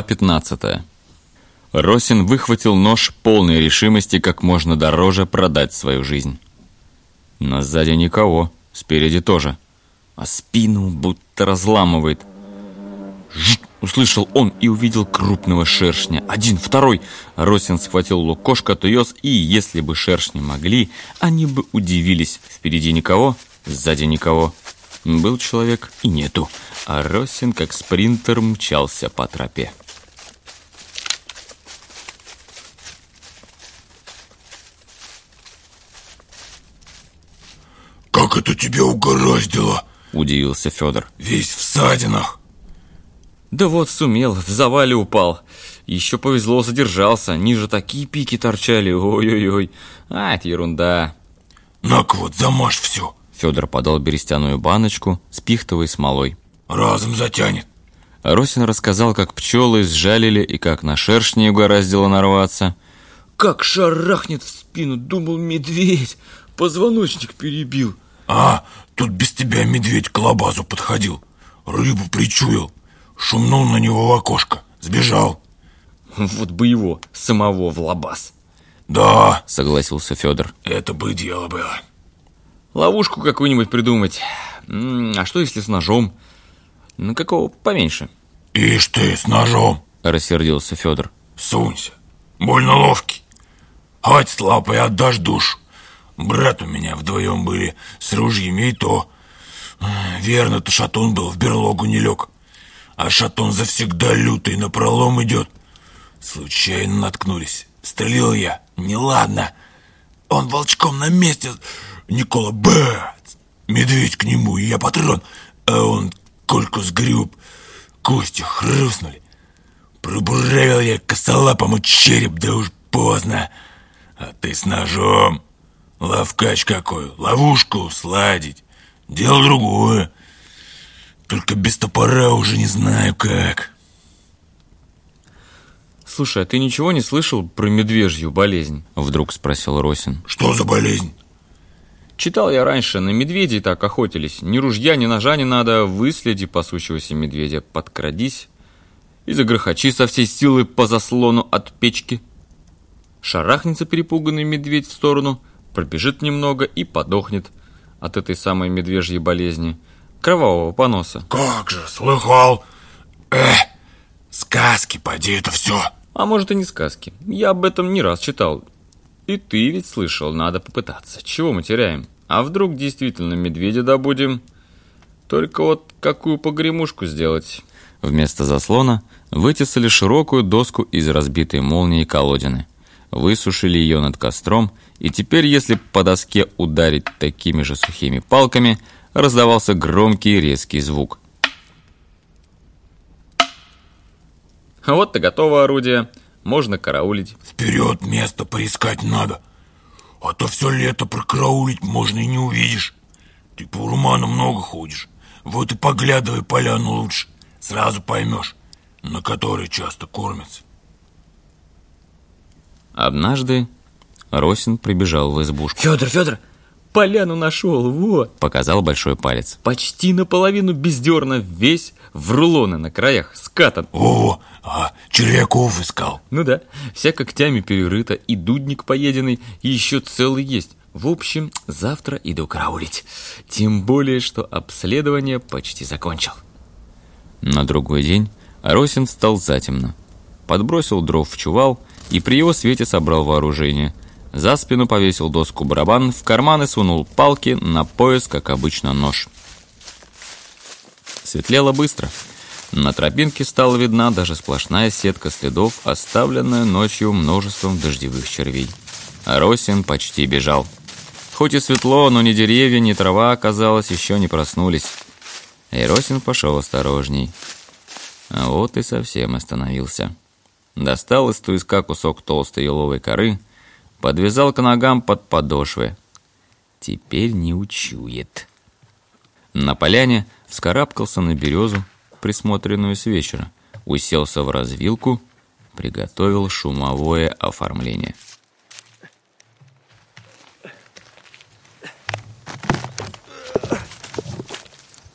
Глава 15. Росин выхватил нож полной решимости как можно дороже продать свою жизнь. Но сзади никого, спереди тоже. А спину будто разламывает. Жуть! Услышал он и увидел крупного шершня. Один, второй. Росин схватил лукошко, туес, и если бы шершни могли, они бы удивились. Впереди никого, сзади никого. Был человек и нету. А Росин, как спринтер, мчался по тропе. «Как это тебя угораздило?» Удивился Федор. «Весь в садинах!» Да вот сумел, в завале упал. Еще повезло, задержался. Ниже такие пики торчали. Ой-ой-ой. А, это ерунда. «На-ка вот, замажь все!» Федор подал берестяную баночку с пихтовой смолой. «Разом затянет!» Росин рассказал, как пчелы сжалили и как на шершни угораздило нарваться. Как шарахнет в спину, думал медведь. Позвоночник перебил. «А, тут без тебя медведь к лабазу подходил. Рыбу причуял. Шумнул на него в окошко. Сбежал». Вот бы его, самого в лабаз. «Да, Согласился Федор. это бы дело было». Ловушку какую-нибудь придумать. А что если с ножом? Ну, какого поменьше? «Ишь ты, с ножом!» Рассердился Федор. Сунься. Больно ловкий. Хватит лапой, отдашь душу. Брат у меня вдвоем были с ружьями и то. Верно-то шатун был, в берлогу не лег. А шатун завсегда лютый, на пролом идет. Случайно наткнулись. Стрелил я. Неладно. Он волчком на месте. Никола, бац! Медведь к нему, и я патрон. А он кольку сгреб. Кости хрустнули. Пробуравил я косолапому череп, да уж поздно. А ты с ножом. Ловкач какой, ловушку сладить. Дело другое. Только без топора уже не знаю как. Слушай, а ты ничего не слышал про медвежью болезнь? Вдруг спросил Росин. Что за болезнь? Читал я раньше, на медведей так охотились. Ни ружья, ни ножа не надо, выследи пасущегося медведя, подкрадись и загрохочи со всей силы по заслону от печки. Шарахнется перепуганный медведь в сторону, пробежит немного и подохнет от этой самой медвежьей болезни, кровавого поноса. Как же, слыхал. Эх, сказки, поди это все. А может и не сказки. Я об этом не раз читал. И ты ведь слышал, надо попытаться. Чего мы теряем? А вдруг действительно медведя добудем? Только вот какую погремушку сделать? Вместо заслона вытесали широкую доску из разбитой молнии колодины. Высушили ее над костром, и теперь, если по доске ударить такими же сухими палками, раздавался громкий резкий звук. А вот и готово орудие. Можно караулить. Вперед место поискать надо. А то все лето прокараулить можно и не увидишь. Ты по урману много ходишь. Вот и поглядывай поляну лучше. Сразу поймешь, на которой часто кормятся. Однажды Росин прибежал в избушку. Федор, Федор, поляну нашел, вот. Показал большой палец. Почти наполовину бездерно, весь в рулоны на краях скатан. О, а червяков искал. Ну да, вся когтями перерыта, и дудник поеденный, и еще целый есть. В общем, завтра иду караулить. Тем более, что обследование почти закончил. На другой день Росин встал затемно. Подбросил дров в чувал и при его свете собрал вооружение. За спину повесил доску барабан, в карманы сунул палки, на пояс, как обычно, нож. Светлело быстро. На тропинке стала видна даже сплошная сетка следов, оставленная ночью множеством дождевых червей. Росин почти бежал. Хоть и светло, но ни деревья, ни трава, казалось, еще не проснулись. И Росин пошел осторожней. А вот и совсем остановился. Достал из туиска кусок толстой еловой коры, подвязал к ногам под подошвы. Теперь не учует. На поляне вскарабкался на березу, присмотренную с вечера, уселся в развилку, приготовил шумовое оформление.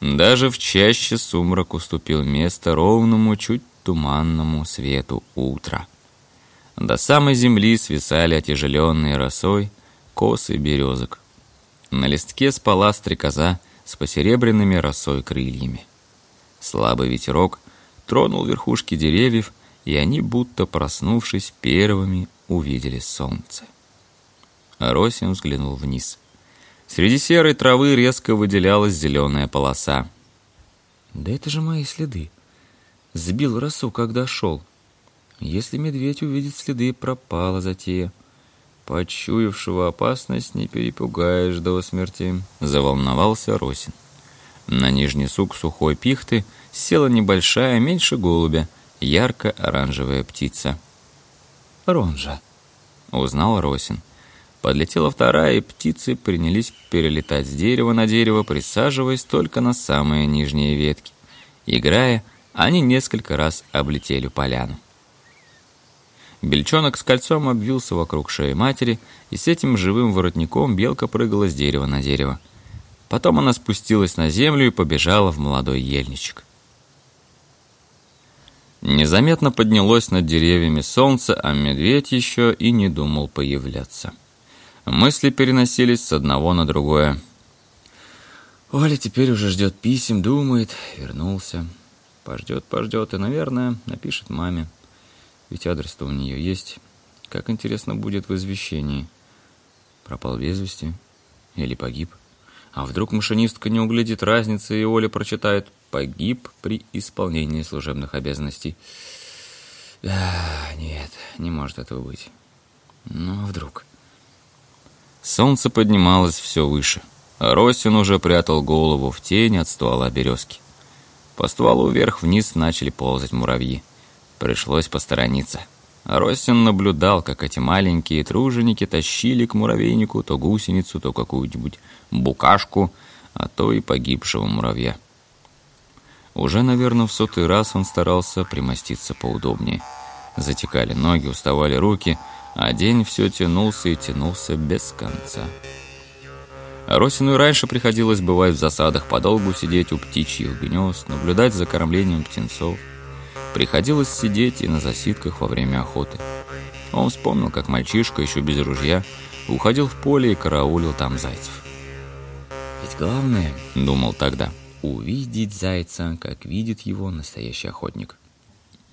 Даже в чаще сумрак уступил место ровному, чуть туманному свету утра. До самой земли свисали отяжеленные росой косы березок. На листке спала стрекоза с посеребряными росой крыльями. Слабый ветерок тронул верхушки деревьев, и они, будто проснувшись, первыми увидели солнце. Росин взглянул вниз. Среди серой травы резко выделялась зеленая полоса. «Да это же мои следы. Сбил росу, когда шел. Если медведь увидит следы, пропала затея. Почуявшего опасность не перепугаешь до смерти», — заволновался Росин. На нижний сук сухой пихты села небольшая, меньше голубя, ярко-оранжевая птица. «Ронжа», — узнал Росин. Подлетела вторая, и птицы принялись перелетать с дерева на дерево, присаживаясь только на самые нижние ветки. Играя, они несколько раз облетели поляну. Бельчонок с кольцом обвился вокруг шеи матери, и с этим живым воротником белка прыгала с дерева на дерево. Потом она спустилась на землю и побежала в молодой ельничек. Незаметно поднялось над деревьями солнце, а медведь еще и не думал появляться. Мысли переносились с одного на другое. Оля теперь уже ждет писем, думает, вернулся. Пождет, пождет и, наверное, напишет маме. Ведь адрес-то у нее есть. Как интересно будет в извещении. Пропал без вести или погиб. А вдруг машинистка не углядит разницы, и Оля прочитает «погиб при исполнении служебных обязанностей». А, нет, не может этого быть. Ну, а вдруг... Солнце поднималось все выше. Росин уже прятал голову в тень от ствола березки. По стволу вверх-вниз начали ползать муравьи. Пришлось посторониться. Росин наблюдал, как эти маленькие труженики тащили к муравейнику то гусеницу, то какую-нибудь букашку, а то и погибшего муравья. Уже, наверное, в сотый раз он старался примоститься поудобнее. Затекали ноги, уставали руки — а день все тянулся и тянулся без конца. Росину и раньше приходилось бывать в засадах, подолгу сидеть у птичьих гнезд, наблюдать за кормлением птенцов. Приходилось сидеть и на засидках во время охоты. Он вспомнил, как мальчишка, еще без ружья, уходил в поле и караулил там зайцев. «Ведь главное, — думал тогда, — увидеть зайца, как видит его настоящий охотник».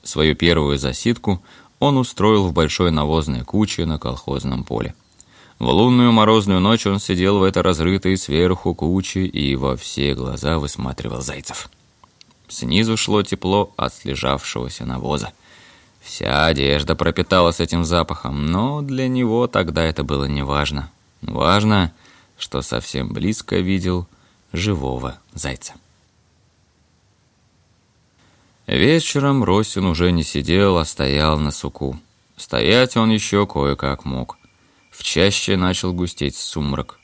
Свою первую засидку он устроил в большой навозной куче на колхозном поле. В лунную морозную ночь он сидел в этой разрытой сверху куче и во все глаза высматривал зайцев. Снизу шло тепло от слежавшегося навоза. Вся одежда пропиталась этим запахом, но для него тогда это было не важно. Важно, что совсем близко видел живого зайца. Вечером Росин уже не сидел, а стоял на суку. Стоять он еще кое-как мог. В чаще начал густеть сумрак.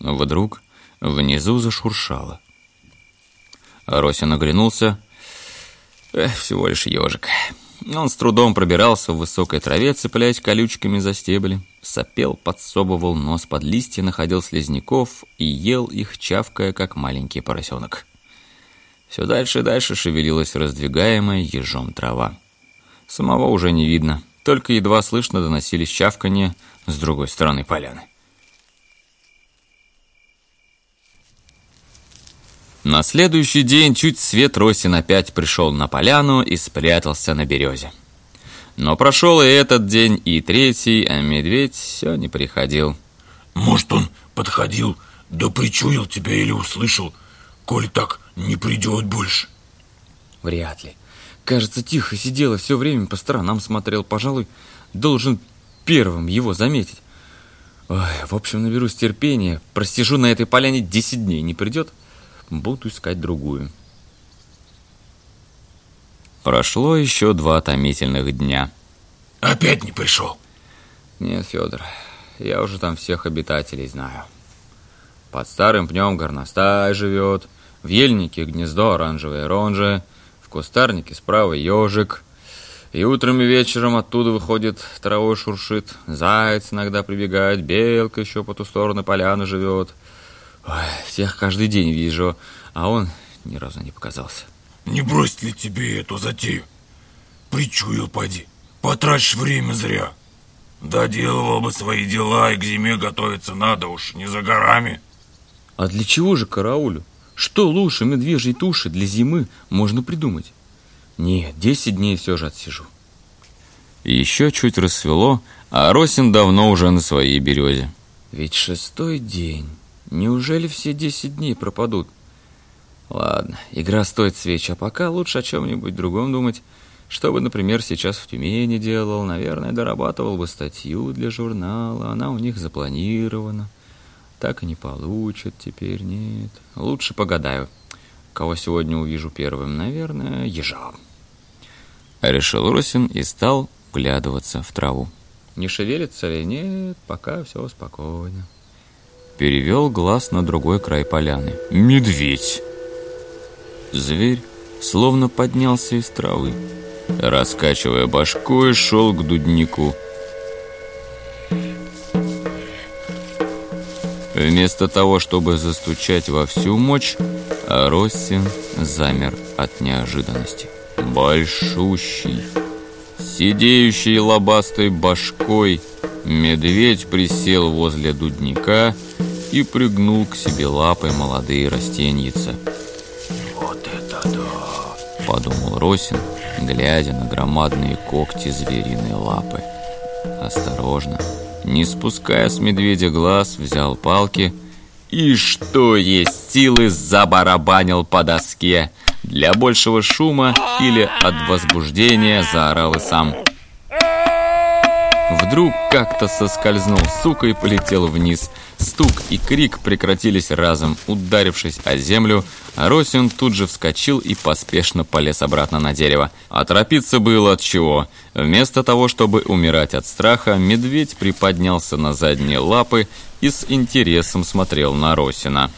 Вдруг внизу зашуршало. Росин оглянулся. Эх, всего лишь ежик. Он с трудом пробирался в высокой траве, цепляясь колючками за стебли. Сопел, подсобывал нос под листья, находил слизняков и ел их, чавкая, как маленький поросенок. Все дальше и дальше шевелилась раздвигаемая ежом трава. Самого уже не видно, только едва слышно доносились чавканье с другой стороны поляны. На следующий день чуть свет Росин опять пришел на поляну и спрятался на березе. Но прошел и этот день, и третий, а медведь все не приходил. Может, он подходил, да причуял тебя или услышал, коли так не придет больше. Вряд ли. Кажется, тихо сидел и все время по сторонам смотрел. Пожалуй, должен первым его заметить. Ой, в общем, наберусь терпения. Просижу на этой поляне 10 дней. Не придет, буду искать другую. Прошло еще два томительных дня. Опять не пришел? Нет, Федор, я уже там всех обитателей знаю. Под старым пнем горностай живет, в ельнике гнездо оранжевое ронжа, в кустарнике справа ежик. И утром и вечером оттуда выходит, травой шуршит, заяц иногда прибегает, белка еще по ту сторону поляны живет. Ой, всех каждый день вижу, а он ни разу не показался. Не бросит ли тебе эту затею? Причуял, поди. Потратишь время зря. Доделывал бы свои дела, и к зиме готовиться надо уж не за горами. А для чего же караулю? Что лучше медвежьей туши для зимы можно придумать? Нет, десять дней все же отсижу. Еще чуть рассвело, а Росин давно уже на своей березе. Ведь шестой день. Неужели все десять дней пропадут? Ладно, игра стоит свеч, а пока лучше о чем-нибудь другом думать. Что бы, например, сейчас в Тюмени делал, наверное, дорабатывал бы статью для журнала, она у них запланирована. Так и не получат теперь, нет. Лучше погадаю. Кого сегодня увижу первым, наверное, ежа. Решил Росин и стал вглядываться в траву. Не шевелится ли? Нет, пока все спокойно. Перевел глаз на другой край поляны. Медведь! Зверь словно поднялся из травы. Раскачивая башкой, шел к дуднику. Вместо того, чтобы застучать во всю мощь, Россин замер от неожиданности. Большущий, сидеющий лобастой башкой, медведь присел возле дудника и пригнул к себе лапой молодые растеньица. Вот это да! Подумал Росин, глядя на громадные когти звериной лапы. Осторожно, не спуская с медведя глаз, взял палки и, что есть силы, забарабанил по доске. Для большего шума или от возбуждения заорал и сам. Вдруг как-то соскользнул сука и полетел вниз. Стук и крик прекратились разом, ударившись о землю, Росин тут же вскочил и поспешно полез обратно на дерево. А торопиться было от чего. Вместо того, чтобы умирать от страха, медведь приподнялся на задние лапы и с интересом смотрел на Росина.